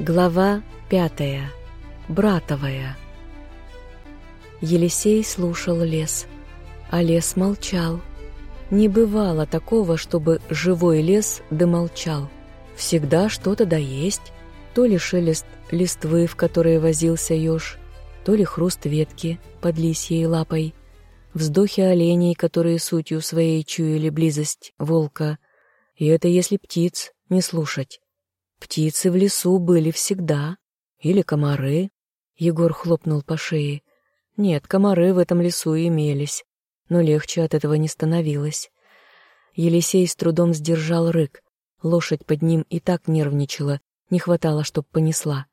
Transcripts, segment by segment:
Глава пятая. Братовая. Елисей слушал лес, а лес молчал. Не бывало такого, чтобы живой лес домолчал. Всегда что-то да есть, то ли шелест листвы, в которой возился еж, то ли хруст ветки под лисьей лапой, вздохи оленей, которые сутью своей чуяли близость волка. И это если птиц не слушать. Птицы в лесу были всегда. Или комары. Егор хлопнул по шее. Нет, комары в этом лесу имелись, но легче от этого не становилось. Елисей с трудом сдержал рык. Лошадь под ним и так нервничала, не хватало, чтоб понесла.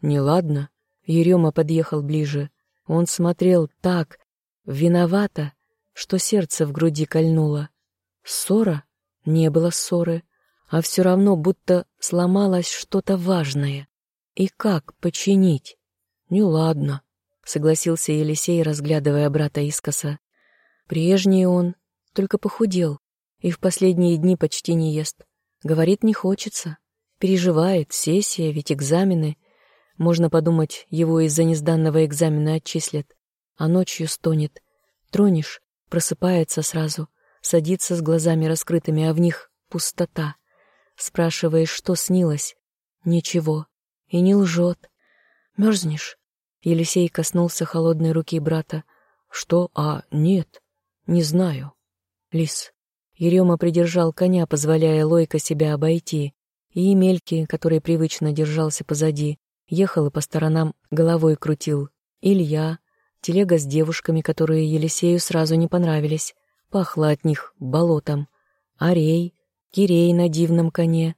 Неладно. Ерема подъехал ближе. Он смотрел так, виновато, что сердце в груди кольнуло. Ссора? Не было ссоры а все равно будто сломалось что-то важное. И как починить? Ну ладно, согласился Елисей, разглядывая брата искоса. Прежний он, только похудел, и в последние дни почти не ест. Говорит, не хочется. Переживает, сессия, ведь экзамены. Можно подумать, его из-за несданного экзамена отчислят. А ночью стонет. Тронешь, просыпается сразу, садится с глазами раскрытыми, а в них пустота. Спрашиваешь, что снилось? Ничего. И не лжет. Мерзнешь? Елисей коснулся холодной руки брата. Что? А, нет. Не знаю. Лис. Ерема придержал коня, позволяя Лойко себя обойти, и Емельки, который привычно держался позади, ехал и по сторонам головой крутил. Илья, телега с девушками, которые Елисею сразу не понравились, пахло от них болотом. Арей, Кирей на дивном коне.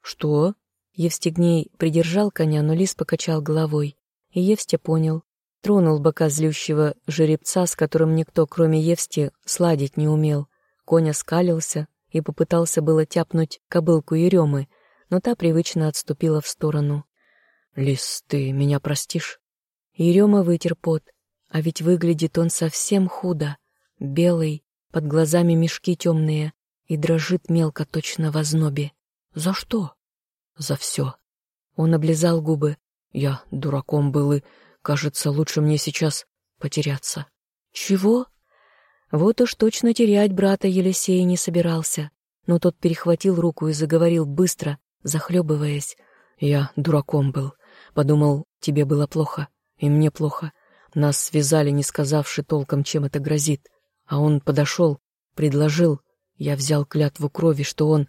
Что? Евстигней придержал коня, но лис покачал головой. И Евстя понял. Тронул бока злющего жеребца, с которым никто, кроме Евсти, сладить не умел. Коня скалился и попытался было тяпнуть кобылку Еремы, но та привычно отступила в сторону. «Лис, ты меня простишь?» Ерема вытер пот, а ведь выглядит он совсем худо. Белый, под глазами мешки темные, и дрожит мелко точно в ознобе. За что? За все. Он облизал губы. Я дураком был и, кажется, лучше мне сейчас потеряться. Чего? Вот уж точно терять брата Елисея не собирался. Но тот перехватил руку и заговорил быстро, захлебываясь. Я дураком был. Подумал, тебе было плохо, и мне плохо. Нас связали, не сказавши толком, чем это грозит. А он подошел, предложил, я взял клятву крови, что он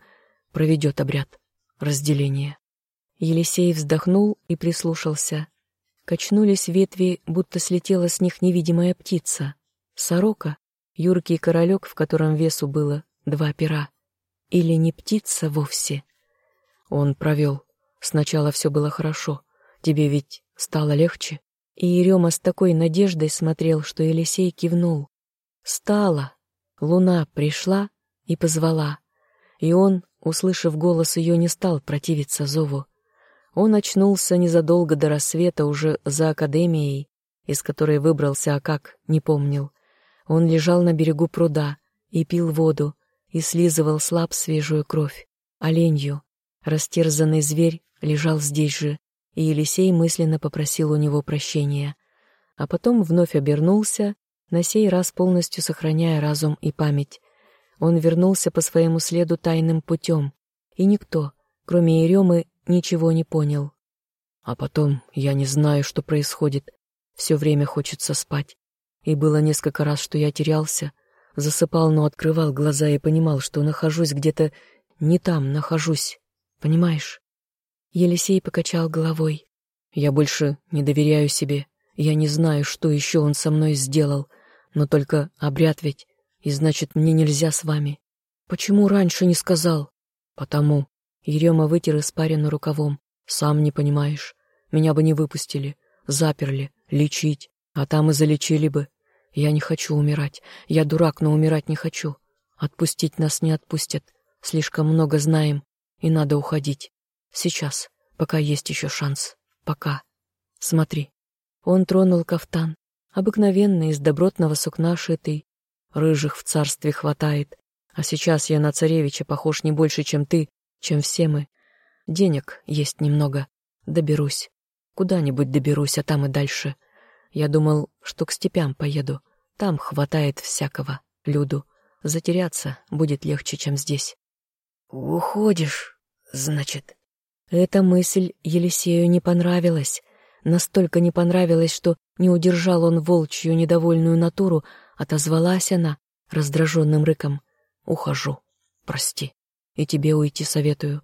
проведет обряд разделения. Елисей вздохнул и прислушался. Качнулись ветви, будто слетела с них невидимая птица. Сорока, юркий королек, в котором весу было два пера. Или не птица вовсе. Он провел. Сначала все было хорошо. Тебе ведь стало легче. И Ерема с такой надеждой смотрел, что Елисей кивнул. Стало. Луна пришла, и позвала. И он, услышав голос ее, не стал противиться зову. Он очнулся незадолго до рассвета уже за академией, из которой выбрался, а как, не помнил. Он лежал на берегу пруда и пил воду, и слизывал слаб свежую кровь. Оленью, растерзанный зверь, лежал здесь же, и Елисей мысленно попросил у него прощения. А потом вновь обернулся, на сей раз полностью сохраняя разум и память, он вернулся по своему следу тайным путем, и никто, кроме Еремы, ничего не понял. А потом я не знаю, что происходит. Все время хочется спать. И было несколько раз, что я терялся, засыпал, но открывал глаза и понимал, что нахожусь где-то не там, нахожусь. Понимаешь? Елисей покачал головой. Я больше не доверяю себе. Я не знаю, что еще он со мной сделал, но только обряд ведь и значит, мне нельзя с вами. Почему раньше не сказал? Потому. Ерема вытер испарину рукавом. Сам не понимаешь. Меня бы не выпустили. Заперли. Лечить. А там и залечили бы. Я не хочу умирать. Я дурак, но умирать не хочу. Отпустить нас не отпустят. Слишком много знаем. И надо уходить. Сейчас. Пока есть еще шанс. Пока. Смотри. Он тронул кафтан. Обыкновенный, из добротного сукна шитый, Рыжих в царстве хватает, а сейчас я на царевича похож не больше, чем ты, чем все мы. Денег есть немного, Доберусь. Куда-нибудь доберусь, а там и дальше. Я думал, что к степям поеду. Там хватает всякого, люду. Затеряться будет легче, чем здесь. «Уходишь, значит?» Эта мысль Елисею не понравилась. Настолько не понравилась, что не удержал он волчью недовольную натуру, отозвалась она раздраженным рыком. «Ухожу. Прости. И тебе уйти советую,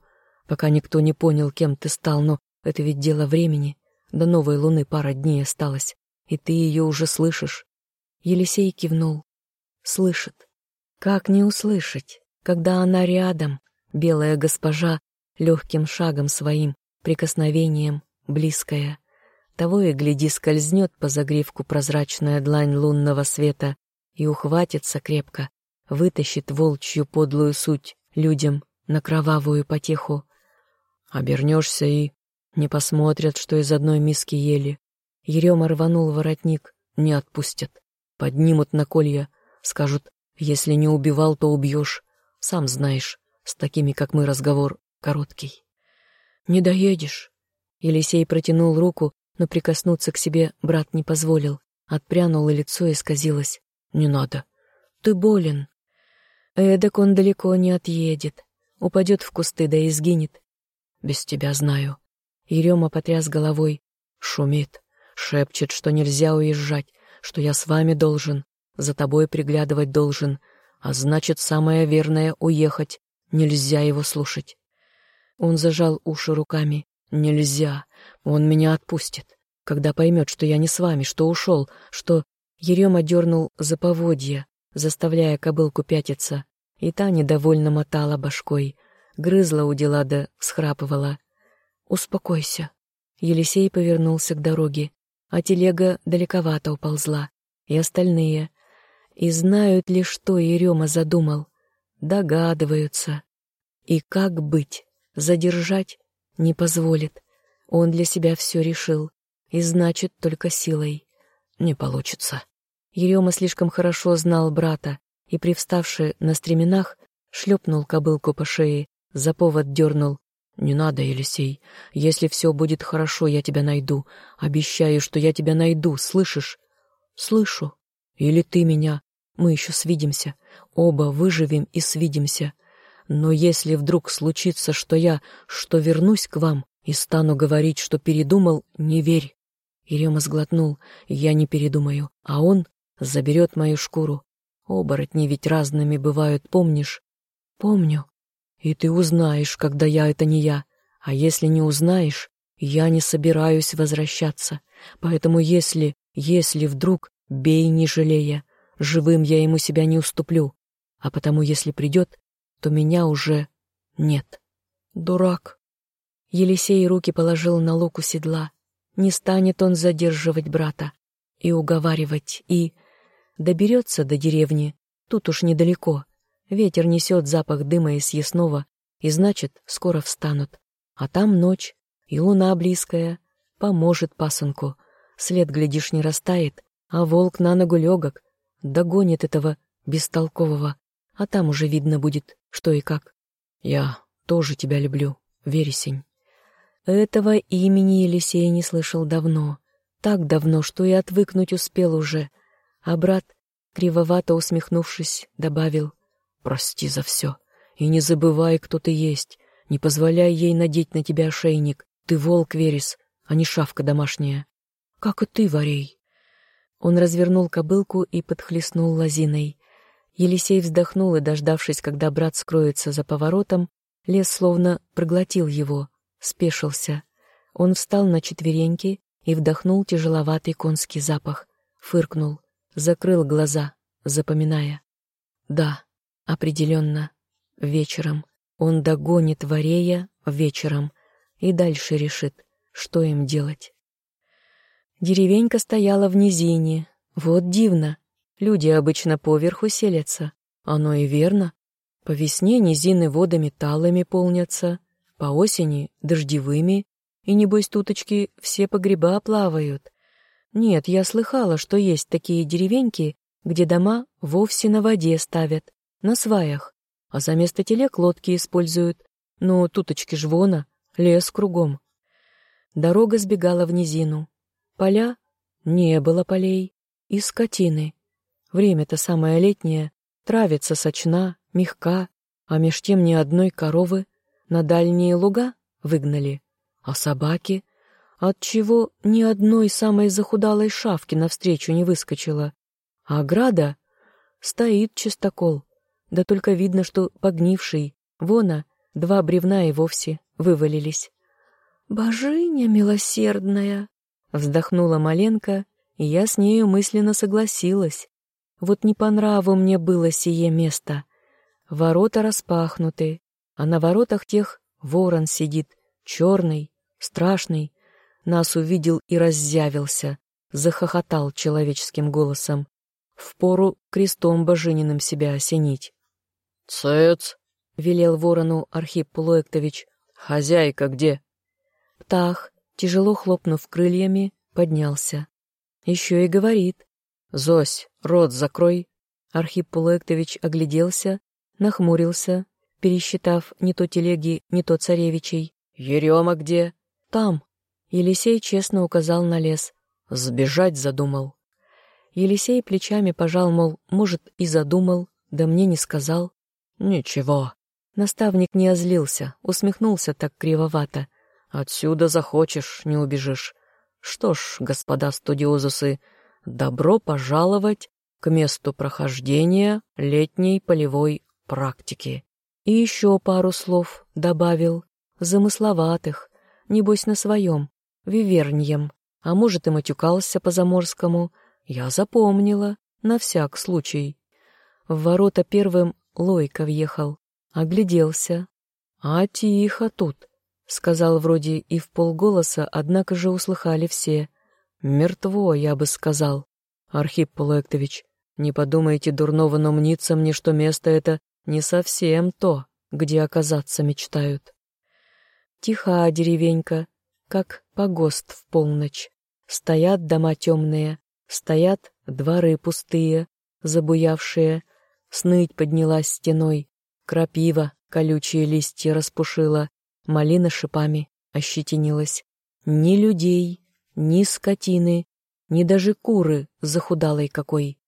пока никто не понял, кем ты стал, но это ведь дело времени. До новой луны пара дней осталось, и ты ее уже слышишь». Елисей кивнул. «Слышит. Как не услышать, когда она рядом, белая госпожа, легким шагом своим, прикосновением, близкая. Того и гляди, скользнет по загривку прозрачная длань лунного света и ухватится крепко, вытащит волчью подлую суть людям на кровавую потеху. Обернешься и не посмотрят, что из одной миски ели. Ерема рванул воротник, не отпустят. Поднимут на колья, скажут, если не убивал, то убьешь. Сам знаешь, с такими, как мы, разговор короткий. Не доедешь. Елисей протянул руку, но прикоснуться к себе брат не позволил. Отпрянуло лицо и сказилось. «Не надо. Ты болен». Эдак он далеко не отъедет. Упадет в кусты, да и сгинет. Без тебя знаю. Ерема потряс головой. Шумит. Шепчет, что нельзя уезжать, что я с вами должен, за тобой приглядывать должен, а значит, самое верное — уехать. Нельзя его слушать. Он зажал уши руками. Нельзя. Он меня отпустит. Когда поймет, что я не с вами, что ушел, что... Ерема дернул за поводья, заставляя кобылку пятиться, и та недовольно мотала башкой, грызла у дела да всхрапывала. «Успокойся». Елисей повернулся к дороге, а телега далековато уползла, и остальные. И знают ли, что Ерема задумал? Догадываются. И как быть? Задержать? Не позволит. Он для себя все решил. И значит, только силой. Не получится. Ерема слишком хорошо знал брата, и, привставший на стременах, шлепнул кобылку по шее, за повод дернул. «Не надо, Елисей. Если все будет хорошо, я тебя найду. Обещаю, что я тебя найду, слышишь?» «Слышу. Или ты меня. Мы еще свидимся. Оба выживем и свидимся. Но если вдруг случится, что я, что вернусь к вам и стану говорить, что передумал, не верь». Ерема сглотнул. «Я не передумаю, а он заберет мою шкуру. Оборотни ведь разными бывают, помнишь?» «Помню», и ты узнаешь, когда я — это не я. А если не узнаешь, я не собираюсь возвращаться. Поэтому если, если вдруг, бей не жалея. Живым я ему себя не уступлю. А потому если придет, то меня уже нет. Дурак. Елисей руки положил на луку седла. Не станет он задерживать брата. И уговаривать, и... Доберется до деревни, тут уж недалеко. Ветер несет запах дыма из съестного, и значит, скоро встанут. А там ночь, и луна близкая, поможет пасынку. След, глядишь, не растает, а волк на ногу легок, догонит этого бестолкового, а там уже видно будет, что и как. Я тоже тебя люблю, вересень. Этого имени Елисей не слышал давно, так давно, что и отвыкнуть успел уже. А брат, кривовато усмехнувшись, добавил — Прости за все. И не забывай, кто ты есть. Не позволяй ей надеть на тебя ошейник. Ты волк, Верес, а не шавка домашняя. Как и ты, Варей. Он развернул кобылку и подхлестнул лозиной. Елисей вздохнул и, дождавшись, когда брат скроется за поворотом, лес словно проглотил его, спешился. Он встал на четвереньки и вдохнул тяжеловатый конский запах, фыркнул, закрыл глаза, запоминая. Да, Определенно, вечером. Он догонит Варея вечером и дальше решит, что им делать. Деревенька стояла в низине. Вот дивно. Люди обычно поверху селятся. Оно и верно. По весне низины водами талыми полнятся, по осени — дождевыми, и, небось, туточки все погреба плавают. Нет, я слыхала, что есть такие деревеньки, где дома вовсе на воде ставят, на сваях, а за место телег лодки используют. Но туточки ж вона, лес кругом. Дорога сбегала в низину. Поля? Не было полей. И скотины. Время-то самое летнее. Травица сочна, мягка, а меж тем ни одной коровы на дальние луга выгнали. А собаки? Отчего ни одной самой захудалой шавки навстречу не выскочила? А ограда? Стоит чистокол. Да только видно, что погнивший. Вона, два бревна и вовсе вывалились. «Божиня милосердная!» — вздохнула Маленко, и я с нею мысленно согласилась. Вот не по нраву мне было сие место. Ворота распахнуты, а на воротах тех ворон сидит, черный, страшный. Нас увидел и раззявился, захохотал человеческим голосом. Впору крестом божининым себя осенить. «Цец!» — велел ворону Архип Пулуэктович. «Хозяйка где?» Птах, тяжело хлопнув крыльями, поднялся. Еще и говорит. «Зось, рот закрой!» Архип Пулуэктович огляделся, нахмурился, пересчитав не то телеги, не то царевичей. «Ерема где?» «Там!» Елисей честно указал на лес. «Сбежать задумал». Елисей плечами пожал, мол, может, и задумал, да мне не сказал. «Ничего». Наставник не озлился, усмехнулся так кривовато. Отсюда захочешь, не убежишь. Что ж, господа студиозусы, добро пожаловать к месту прохождения летней полевой практики. И еще пару слов добавил, замысловатых, небось на своем, виверньем, а может и матюкался по-заморскому. Я запомнила, на всяк случай. В ворота первым Лойка въехал, огляделся. А тихо тут, Сказал вроде и в полголоса, однако же услыхали все. «Мертво, я бы сказал. Архип Пулектович, не подумайте дурного, но мнится мне, что место это не совсем то, где оказаться мечтают. Тиха деревенька, как погост в полночь. Стоят дома темные, стоят дворы пустые, забуявшие. Сныть поднялась стеной, крапива колючие листья распушила, Малина шипами ощетинилась. Ни людей, ни скотины, ни даже куры захудалой какой.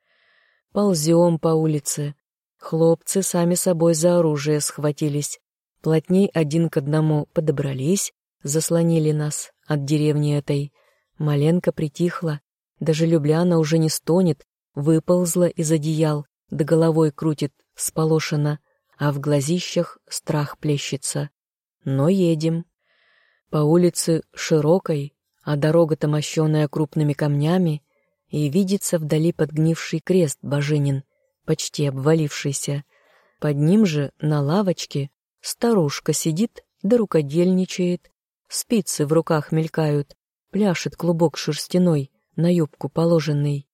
Ползем по улице. Хлопцы сами собой за оружие схватились. Плотней один к одному подобрались, заслонили нас от деревни этой. Маленко притихла, даже Любляна уже не стонет, выползла из одеял, да головой крутит, сполошена, а в глазищах страх плещется но едем. По улице широкой, а дорога-то мощенная крупными камнями, и видится вдали подгнивший крест Божинин, почти обвалившийся. Под ним же на лавочке старушка сидит да рукодельничает, спицы в руках мелькают, пляшет клубок шерстяной, на юбку положенный.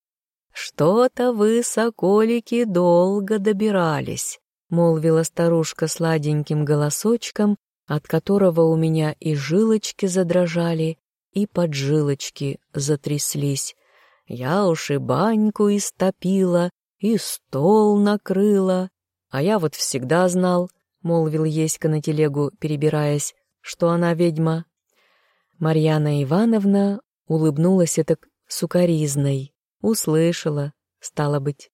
«Что-то вы, соколики, долго добирались», — молвила старушка сладеньким голосочком от которого у меня и жилочки задрожали, и поджилочки затряслись. Я уж и баньку истопила, и стол накрыла. А я вот всегда знал, — молвил Еська на телегу, перебираясь, — что она ведьма. Марьяна Ивановна улыбнулась это сукаризной, услышала, стало быть.